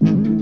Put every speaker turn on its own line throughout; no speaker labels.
Mm-hmm.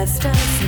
Past us